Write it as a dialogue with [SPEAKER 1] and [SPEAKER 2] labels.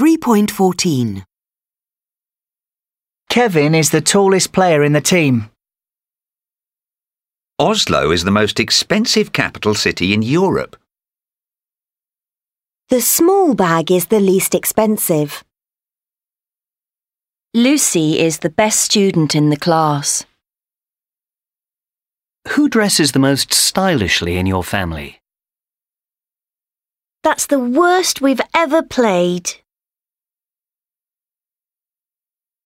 [SPEAKER 1] 3.14.
[SPEAKER 2] Kevin is the tallest player in the team.
[SPEAKER 3] Oslo is the most expensive capital city in Europe.
[SPEAKER 4] The small bag is the least expensive.
[SPEAKER 5] Lucy is the best student in the class.
[SPEAKER 6] Who dresses the most stylishly in your family?
[SPEAKER 4] That's the worst we've ever played.